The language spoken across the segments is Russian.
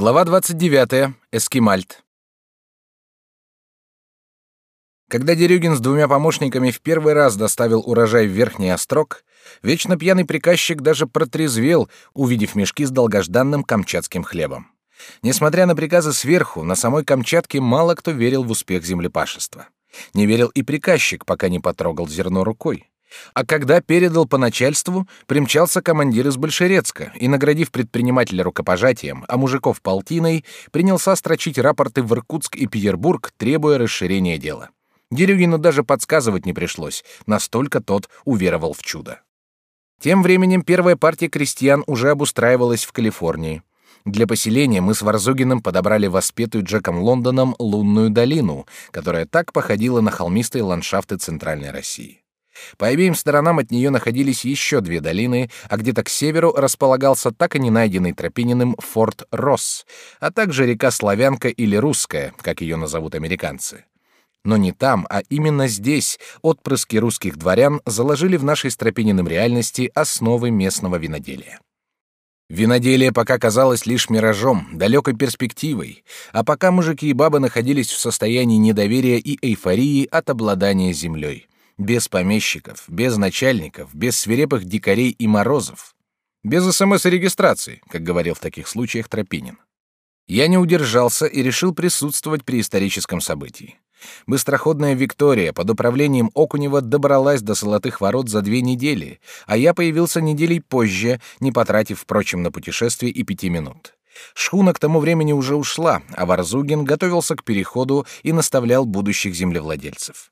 Глава 29. Эскимальт. Когда Дерюгин с двумя помощниками в первый раз доставил урожай в Верхний Острог, вечно пьяный приказчик даже протрезвел, увидев мешки с долгожданным камчатским хлебом. Несмотря на приказы сверху, на самой Камчатке мало кто верил в успех землепашества. Не верил и приказчик, пока не потрогал зерно рукой. А когда передал по начальству, примчался командир из Большерецка и, наградив предпринимателя рукопожатием, а мужиков полтиной, принялся строчить рапорты в Иркутск и Петербург, требуя расширения дела. Дерюгину даже подсказывать не пришлось, настолько тот уверовал в чудо. Тем временем первая партия крестьян уже обустраивалась в Калифорнии. Для поселения мы с Варзугиным подобрали воспетую Джеком Лондоном лунную долину, которая так походила на холмистые ландшафты Центральной России. По обеим сторонам от нее находились еще две долины, а где-то к северу располагался так и не найденный Тропининым форт Росс, а также река Славянка или Русская, как ее назовут американцы. Но не там, а именно здесь отпрыски русских дворян заложили в нашей Стропининым реальности основы местного виноделия. Виноделие пока казалось лишь миражом, далекой перспективой, а пока мужики и бабы находились в состоянии недоверия и эйфории от обладания землей — без помещиков, без начальников, без свирепых дикарей и морозов. Без СМС и регистрации, как говорил в таких случаях Тропинин. Я не удержался и решил присутствовать при историческом событии. Быстроходная Виктория под управлением Окунева добралась до Золотых ворот за две недели, а я появился неделей позже, не потратив, впрочем, на путешествие и пяти минут. Шхуна к тому времени уже ушла, а Варзугин готовился к переходу и наставлял будущих землевладельцев.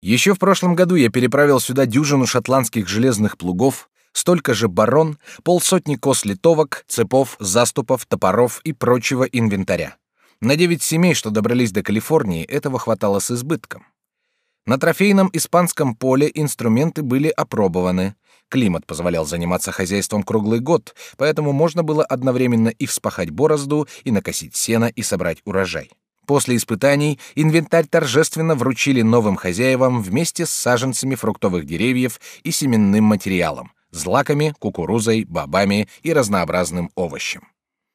Еще в прошлом году я переправил сюда дюжину шотландских железных плугов, столько же барон, полсотни кос литовок, цепов, заступов, топоров и прочего инвентаря. На девять семей, что добрались до Калифорнии, этого хватало с избытком. На трофейном испанском поле инструменты были опробованы. Климат позволял заниматься хозяйством круглый год, поэтому можно было одновременно и вспахать борозду, и накосить сено, и собрать урожай. После испытаний инвентарь торжественно вручили новым хозяевам вместе с саженцами фруктовых деревьев и семенным материалом, злаками, кукурузой, бобами и разнообразным овощем.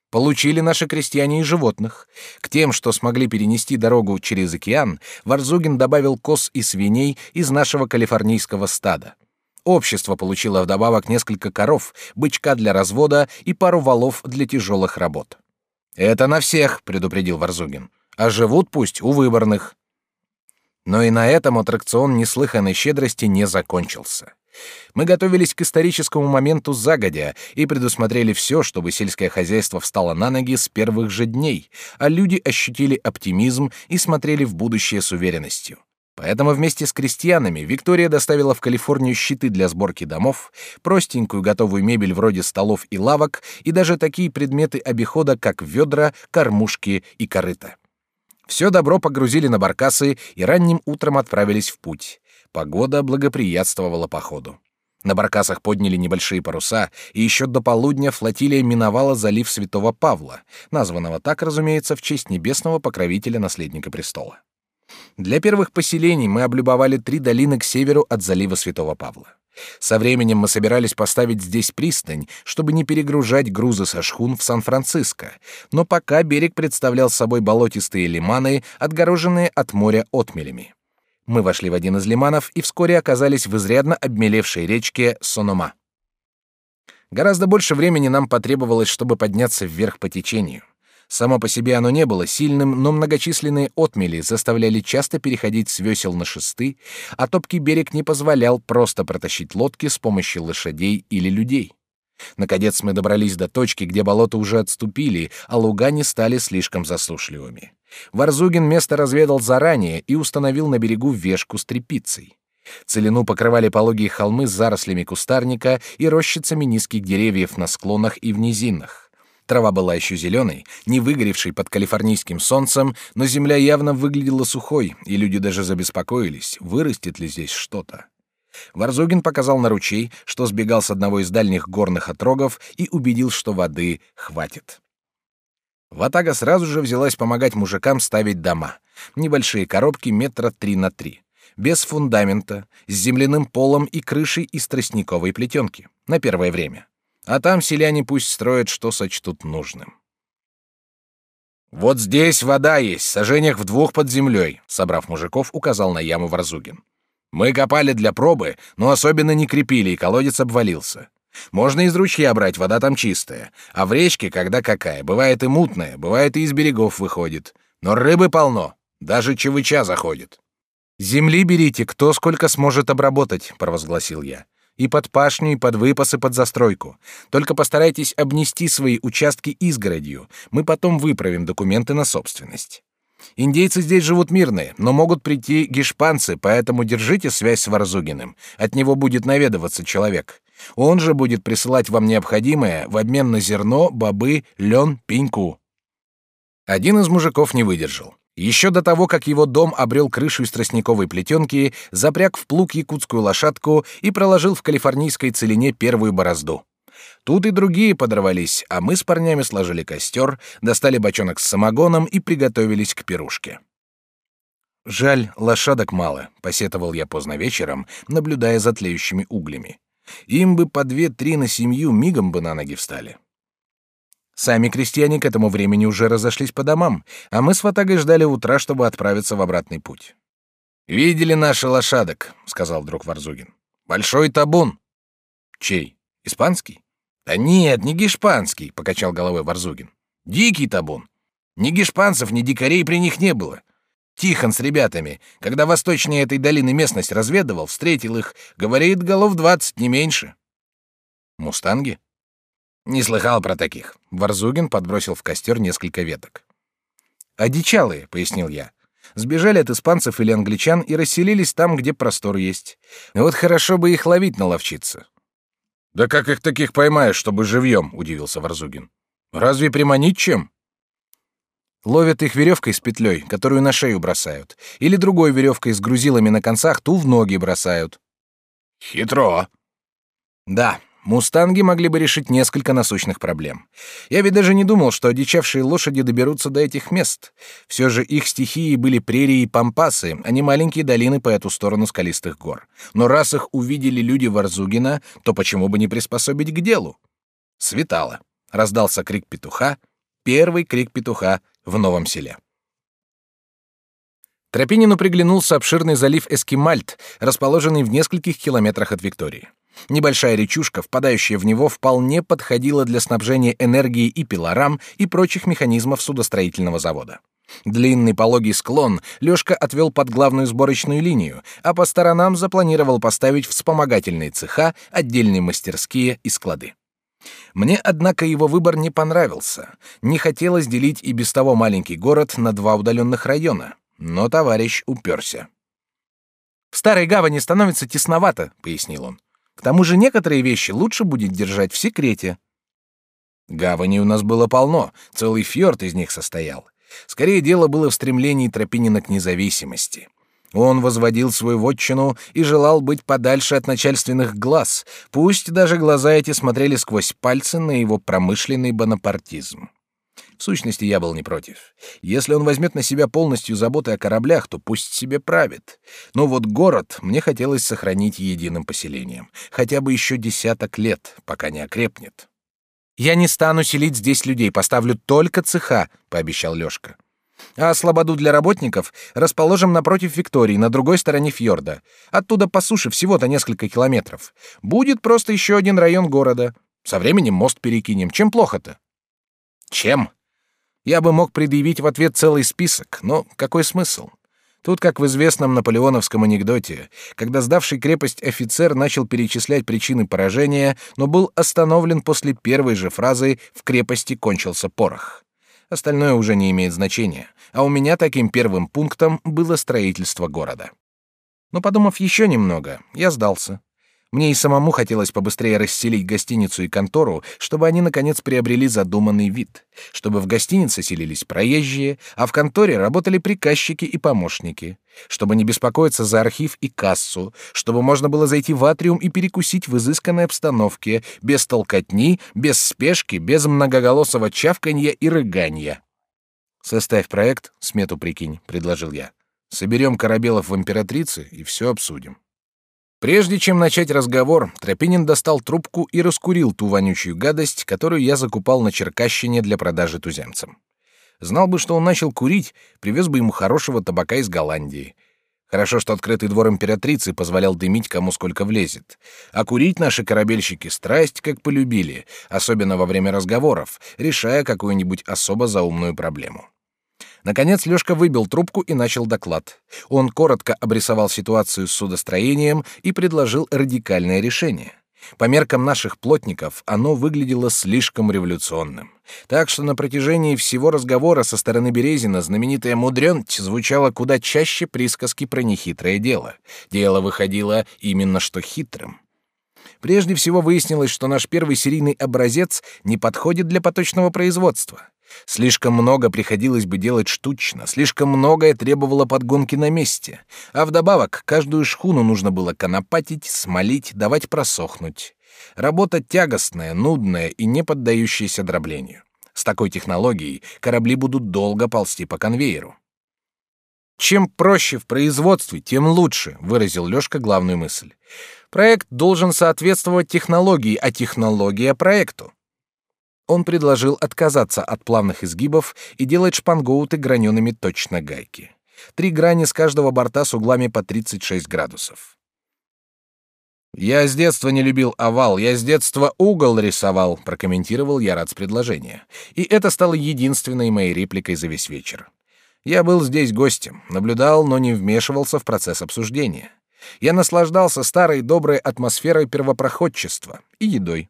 Получили наши крестьяне и животных. К тем, что смогли перенести дорогу через океан, Варзугин добавил коз и свиней из нашего калифорнийского стада. Общество получило вдобавок несколько коров, бычка для развода и пару валов для тяжелых работ. «Это на всех», — предупредил Варзугин а живут пусть у выборных. Но и на этом аттракцион неслыханной щедрости не закончился. Мы готовились к историческому моменту загодя и предусмотрели все, чтобы сельское хозяйство встало на ноги с первых же дней, а люди ощутили оптимизм и смотрели в будущее с уверенностью. Поэтому вместе с крестьянами Виктория доставила в Калифорнию щиты для сборки домов, простенькую готовую мебель вроде столов и лавок и даже такие предметы обихода, как ведра, кормушки и корыта. Все добро погрузили на баркасы и ранним утром отправились в путь. Погода благоприятствовала походу. На баркасах подняли небольшие паруса, и еще до полудня флотилия миновала залив Святого Павла, названного так, разумеется, в честь небесного покровителя наследника престола. Для первых поселений мы облюбовали три долины к северу от залива Святого Павла. Со временем мы собирались поставить здесь пристань, чтобы не перегружать грузы со шхун в Сан-Франциско, но пока берег представлял собой болотистые лиманы, отгороженные от моря отмелями. Мы вошли в один из лиманов и вскоре оказались в изрядно обмелевшей речке Сонома. Гораздо больше времени нам потребовалось, чтобы подняться вверх по течению. Само по себе оно не было сильным, но многочисленные отмели заставляли часто переходить с весел на шесты, а топкий берег не позволял просто протащить лодки с помощью лошадей или людей. Наконец мы добрались до точки, где болота уже отступили, а луга не стали слишком засушливыми. Варзугин место разведал заранее и установил на берегу вешку с тряпицей. Целину покрывали пологие холмы с зарослями кустарника и рощицами низких деревьев на склонах и в низинах. Трава была еще зеленой, не выгоревшей под калифорнийским солнцем, но земля явно выглядела сухой, и люди даже забеспокоились, вырастет ли здесь что-то. Варзугин показал на ручей, что сбегал с одного из дальних горных отрогов, и убедил, что воды хватит. Ватага сразу же взялась помогать мужикам ставить дома. Небольшие коробки метра три на три. Без фундамента, с земляным полом и крышей из тростниковой плетенки. На первое время. А там селяне пусть строят, что сочтут нужным. Вот здесь вода есть, сажениях в двух под землей, собрав мужиков, указал на яму Варзугин. Мы копали для пробы, но особенно не крепили, и колодец обвалился. Можно из ручья брать, вода там чистая. А в речке, когда какая, бывает и мутная, бывает и из берегов выходит. Но рыбы полно, даже чевыча заходит. «Земли берите, кто сколько сможет обработать», — провозгласил я. «И под пашню, и под выпасы, под застройку. Только постарайтесь обнести свои участки изгородью. Мы потом выправим документы на собственность». Индейцы здесь живут мирные, но могут прийти гешпанцы, поэтому держите связь с Варзугиным. От него будет наведываться человек. Он же будет присылать вам необходимое в обмен на зерно, бобы, лен, пеньку. Один из мужиков не выдержал. Еще до того, как его дом обрел крышу из тростниковой плетенки, запряг в плуг якутскую лошадку и проложил в калифорнийской целине первую борозду. Тут и другие подорвались, а мы с парнями сложили костер, достали бочонок с самогоном и приготовились к пирушке. Жаль, лошадок мало, посетовал я поздно вечером, наблюдая за тлеющими углями. Им бы по две-три на семью мигом бы на ноги встали. Сами крестьяне к этому времени уже разошлись по домам, а мы с Ватагой ждали утра, чтобы отправиться в обратный путь. «Видели наши лошадок», — сказал вдруг Варзугин. «Большой табун». «Чей? Испанский?» «Да нет, не гешпанский», — покачал головой Варзугин. «Дикий табун. Ни гешпанцев, ни дикарей при них не было. Тихон с ребятами, когда восточнее этой долины местность разведывал, встретил их, говорит, голов двадцать, не меньше». «Мустанги?» «Не слыхал про таких». Варзугин подбросил в костер несколько веток. «Одичалые», — пояснил я. «Сбежали от испанцев или англичан и расселились там, где простор есть. Вот хорошо бы их ловить наловчиться. Да как их таких поймаешь, чтобы живьем? удивился Варзугин. Разве приманить чем? Ловят их веревкой с петлей, которую на шею бросают, или другой веревкой с грузилами на концах, ту в ноги бросают. Хитро. Да, Мустанги могли бы решить несколько насущных проблем. Я ведь даже не думал, что одичавшие лошади доберутся до этих мест. Все же их стихии были прерии и пампасы, а не маленькие долины по эту сторону скалистых гор. Но раз их увидели люди Варзугина, то почему бы не приспособить к делу? Светало. Раздался крик петуха, первый крик петуха в новом селе. Тропинину приглянулся обширный залив Эскимальт, расположенный в нескольких километрах от Виктории. Небольшая речушка, впадающая в него, вполне подходила для снабжения энергией и пилорам, и прочих механизмов судостроительного завода. Длинный пологий склон Лёшка отвел под главную сборочную линию, а по сторонам запланировал поставить вспомогательные цеха, отдельные мастерские и склады. Мне, однако, его выбор не понравился. Не хотелось делить и без того маленький город на два удаленных района, но товарищ уперся. «В Старой Гавани становится тесновато», — пояснил он. К тому же некоторые вещи лучше будет держать в секрете. Гавани у нас было полно, целый фьорд из них состоял. Скорее дело было в стремлении Тропинина к независимости. Он возводил свою вотчину и желал быть подальше от начальственных глаз, пусть даже глаза эти смотрели сквозь пальцы на его промышленный бонапартизм. В сущности, я был не против. Если он возьмет на себя полностью заботы о кораблях, то пусть себе правит. Но вот город мне хотелось сохранить единым поселением. Хотя бы еще десяток лет, пока не окрепнет. «Я не стану селить здесь людей, поставлю только цеха», — пообещал Лёшка. «А слободу для работников расположим напротив Виктории, на другой стороне фьорда. Оттуда по суше всего-то несколько километров. Будет просто еще один район города. Со временем мост перекинем. Чем плохо-то?» «Чем?» Я бы мог предъявить в ответ целый список, но какой смысл? Тут, как в известном наполеоновском анекдоте, когда сдавший крепость офицер начал перечислять причины поражения, но был остановлен после первой же фразы «в крепости кончился порох». Остальное уже не имеет значения, а у меня таким первым пунктом было строительство города. Но подумав еще немного, я сдался. Мне и самому хотелось побыстрее расселить гостиницу и контору, чтобы они наконец приобрели задуманный вид, чтобы в гостинице селились проезжие, а в конторе работали приказчики и помощники, чтобы не беспокоиться за архив и кассу, чтобы можно было зайти в атриум и перекусить в изысканной обстановке, без толкотни, без спешки, без многоголосого чавканья и рыганья. Составь проект, смету прикинь, предложил я. Соберем корабелов в императрице и все обсудим. Прежде чем начать разговор, Тропинин достал трубку и раскурил ту вонючую гадость, которую я закупал на Черкащине для продажи туземцам. Знал бы, что он начал курить, привез бы ему хорошего табака из Голландии. Хорошо, что открытый двор императрицы позволял дымить кому сколько влезет. А курить наши корабельщики страсть как полюбили, особенно во время разговоров, решая какую-нибудь особо заумную проблему. Наконец Лёшка выбил трубку и начал доклад. Он коротко обрисовал ситуацию с судостроением и предложил радикальное решение. По меркам наших плотников оно выглядело слишком революционным. Так что на протяжении всего разговора со стороны Березина знаменитая «мудрёнть» звучала куда чаще присказки про нехитрое дело. Дело выходило именно что хитрым. Прежде всего выяснилось, что наш первый серийный образец не подходит для поточного производства. Слишком много приходилось бы делать штучно, слишком многое требовало подгонки на месте, а вдобавок каждую шхуну нужно было конопатить, смолить, давать просохнуть. Работа тягостная, нудная и не поддающаяся дроблению. С такой технологией корабли будут долго ползти по конвейеру. Чем проще в производстве, тем лучше, выразил Лёшка главную мысль. Проект должен соответствовать технологии, а технология проекту. Он предложил отказаться от плавных изгибов и делать шпангоуты гранеными точно гайки. Три грани с каждого борта с углами по 36 градусов. «Я с детства не любил овал, я с детства угол рисовал», — прокомментировал я рад с предложения. И это стало единственной моей репликой за весь вечер. Я был здесь гостем, наблюдал, но не вмешивался в процесс обсуждения. Я наслаждался старой доброй атмосферой первопроходчества и едой.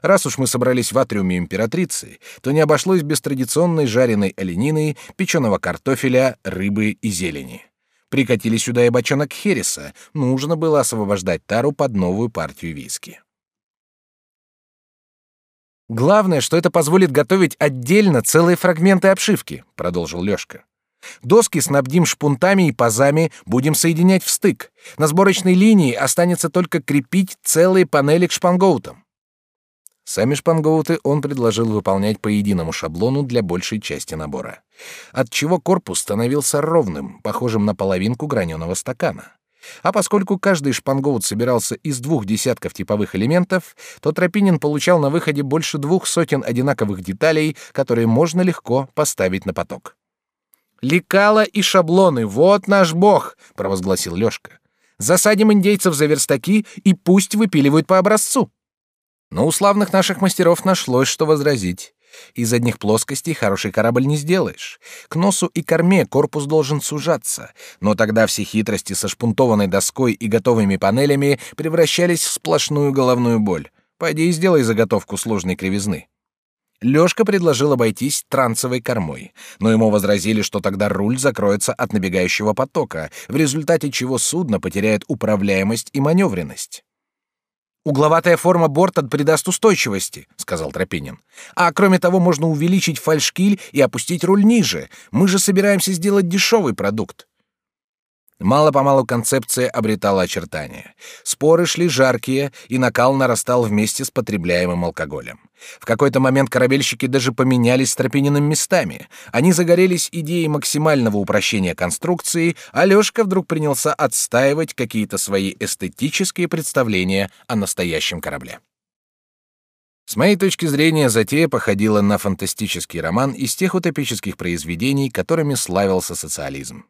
Раз уж мы собрались в атриуме императрицы, то не обошлось без традиционной жареной оленины, печеного картофеля, рыбы и зелени. Прикатили сюда и бочонок хереса, нужно было освобождать тару под новую партию виски. «Главное, что это позволит готовить отдельно целые фрагменты обшивки», — продолжил Лёшка. Доски снабдим шпунтами и пазами, будем соединять в стык. На сборочной линии останется только крепить целые панели к шпангоутам. Сами шпангоуты он предложил выполнять по единому шаблону для большей части набора, отчего корпус становился ровным, похожим на половинку граненого стакана. А поскольку каждый шпангоут собирался из двух десятков типовых элементов, то Тропинин получал на выходе больше двух сотен одинаковых деталей, которые можно легко поставить на поток. «Лекала и шаблоны — вот наш бог!» — провозгласил Лёшка. «Засадим индейцев за верстаки и пусть выпиливают по образцу!» Но у славных наших мастеров нашлось, что возразить. Из одних плоскостей хороший корабль не сделаешь. К носу и корме корпус должен сужаться, но тогда все хитрости со шпунтованной доской и готовыми панелями превращались в сплошную головную боль. Пойди и сделай заготовку сложной кривизны. Лёшка предложил обойтись трансовой кормой, но ему возразили, что тогда руль закроется от набегающего потока, в результате чего судно потеряет управляемость и маневренность. Угловатая форма борта придаст устойчивости, сказал Тропинин. А кроме того, можно увеличить фальшкиль и опустить руль ниже. Мы же собираемся сделать дешевый продукт. Мало-помалу концепция обретала очертания. Споры шли жаркие, и накал нарастал вместе с потребляемым алкоголем. В какой-то момент корабельщики даже поменялись с Тропининым местами. Они загорелись идеей максимального упрощения конструкции, а Лёшка вдруг принялся отстаивать какие-то свои эстетические представления о настоящем корабле. С моей точки зрения, затея походила на фантастический роман из тех утопических произведений, которыми славился социализм.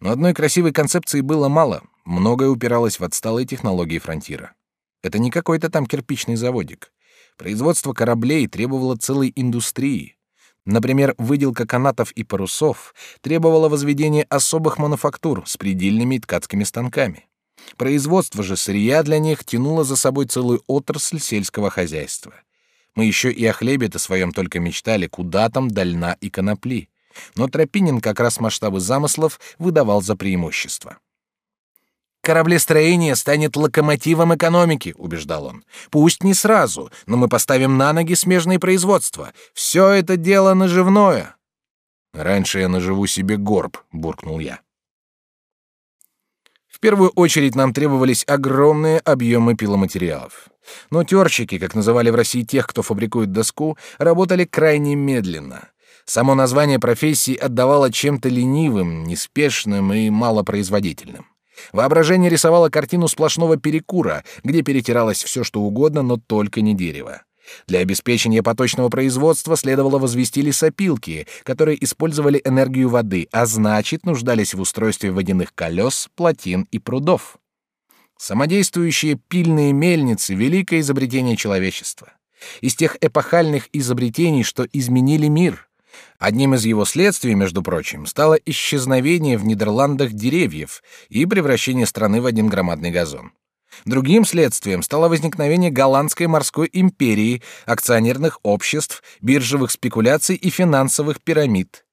Но одной красивой концепции было мало, многое упиралось в отсталые технологии фронтира. Это не какой-то там кирпичный заводик. Производство кораблей требовало целой индустрии. Например, выделка канатов и парусов требовала возведения особых мануфактур с предельными ткацкими станками. Производство же сырья для них тянуло за собой целую отрасль сельского хозяйства. Мы еще и о хлебе-то своем только мечтали, куда там дальна и конопли но Тропинин как раз масштабы замыслов выдавал за преимущество. «Кораблестроение станет локомотивом экономики», — убеждал он. «Пусть не сразу, но мы поставим на ноги смежные производства. Все это дело наживное». «Раньше я наживу себе горб», — буркнул я. В первую очередь нам требовались огромные объемы пиломатериалов. Но терщики, как называли в России тех, кто фабрикует доску, работали крайне медленно. Само название профессии отдавало чем-то ленивым, неспешным и малопроизводительным. Воображение рисовало картину сплошного перекура, где перетиралось все, что угодно, но только не дерево. Для обеспечения поточного производства следовало возвести лесопилки, которые использовали энергию воды, а значит, нуждались в устройстве водяных колес, плотин и прудов. Самодействующие пильные мельницы — великое изобретение человечества. Из тех эпохальных изобретений, что изменили мир. Одним из его следствий, между прочим, стало исчезновение в Нидерландах деревьев и превращение страны в один громадный газон. Другим следствием стало возникновение голландской морской империи, акционерных обществ, биржевых спекуляций и финансовых пирамид.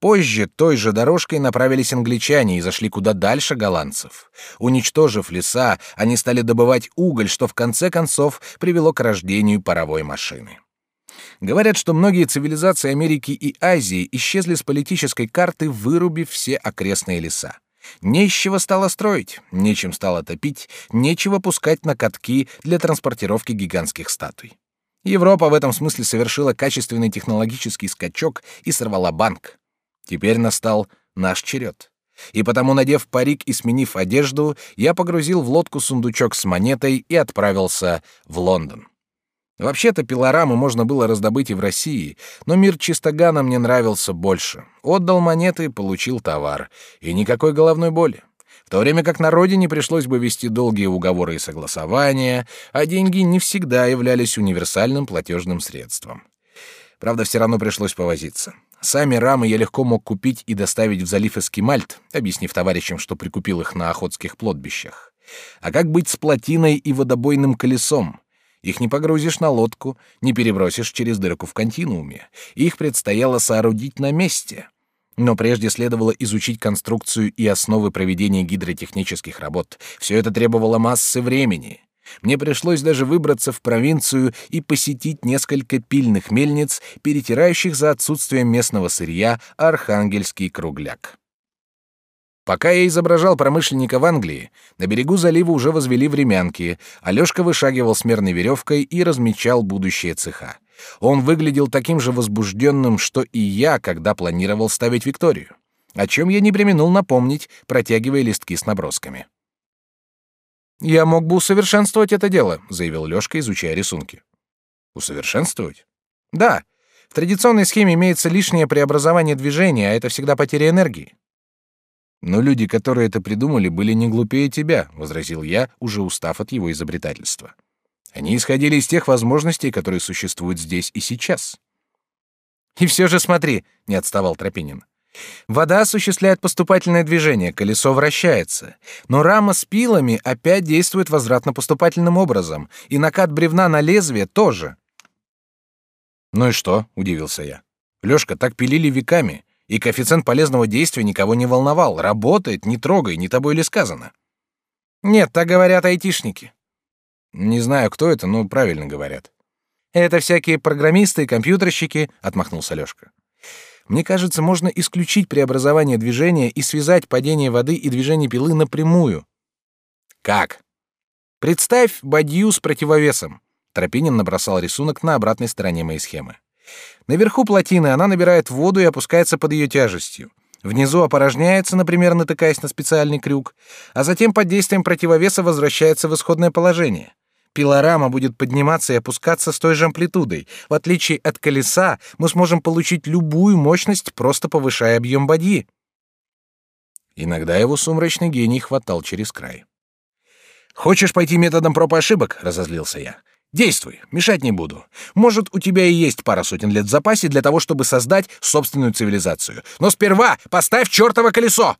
Позже той же дорожкой направились англичане и зашли куда дальше голландцев. Уничтожив леса, они стали добывать уголь, что в конце концов привело к рождению паровой машины. Говорят, что многие цивилизации Америки и Азии исчезли с политической карты, вырубив все окрестные леса. Нечего стало строить, нечем стало топить, нечего пускать на катки для транспортировки гигантских статуй. Европа в этом смысле совершила качественный технологический скачок и сорвала банк. Теперь настал наш черед. И потому, надев парик и сменив одежду, я погрузил в лодку сундучок с монетой и отправился в Лондон. Вообще-то пилорамы можно было раздобыть и в России, но мир чистогана мне нравился больше. Отдал монеты, получил товар. И никакой головной боли. В то время как на родине пришлось бы вести долгие уговоры и согласования, а деньги не всегда являлись универсальным платежным средством. Правда, все равно пришлось повозиться. Сами рамы я легко мог купить и доставить в залив Эскимальт, объяснив товарищам, что прикупил их на охотских плотбищах. А как быть с плотиной и водобойным колесом? Их не погрузишь на лодку, не перебросишь через дырку в континууме. Их предстояло соорудить на месте. Но прежде следовало изучить конструкцию и основы проведения гидротехнических работ. Все это требовало массы времени. Мне пришлось даже выбраться в провинцию и посетить несколько пильных мельниц, перетирающих за отсутствием местного сырья архангельский кругляк. Пока я изображал промышленника в Англии, на берегу залива уже возвели времянки, Алёшка вышагивал с мерной веревкой и размечал будущее цеха. Он выглядел таким же возбужденным, что и я, когда планировал ставить Викторию. О чем я не применул напомнить, протягивая листки с набросками. «Я мог бы усовершенствовать это дело», — заявил Лёшка, изучая рисунки. «Усовершенствовать?» «Да. В традиционной схеме имеется лишнее преобразование движения, а это всегда потеря энергии. Но люди, которые это придумали, были не глупее тебя, возразил я, уже устав от его изобретательства. Они исходили из тех возможностей, которые существуют здесь и сейчас. И все же смотри, не отставал Тропинин. Вода осуществляет поступательное движение, колесо вращается, но рама с пилами опять действует возвратно-поступательным образом, и накат бревна на лезвие тоже. Ну и что? удивился я. Лёшка, так пилили веками и коэффициент полезного действия никого не волновал. Работает, не трогай, не тобой ли сказано? Нет, так говорят айтишники. Не знаю, кто это, но правильно говорят. Это всякие программисты и компьютерщики, отмахнулся Лёшка. Мне кажется, можно исключить преобразование движения и связать падение воды и движение пилы напрямую. Как? Представь бадью с противовесом. Тропинин набросал рисунок на обратной стороне моей схемы. Наверху плотины она набирает воду и опускается под ее тяжестью. Внизу опорожняется, например, натыкаясь на специальный крюк, а затем под действием противовеса возвращается в исходное положение. Пилорама будет подниматься и опускаться с той же амплитудой. В отличие от колеса, мы сможем получить любую мощность, просто повышая объем бадьи. Иногда его сумрачный гений хватал через край. «Хочешь пойти методом проб и ошибок?» — разозлился я. Действуй, мешать не буду. Может, у тебя и есть пара сотен лет в запасе для того, чтобы создать собственную цивилизацию. Но сперва поставь чертово колесо!»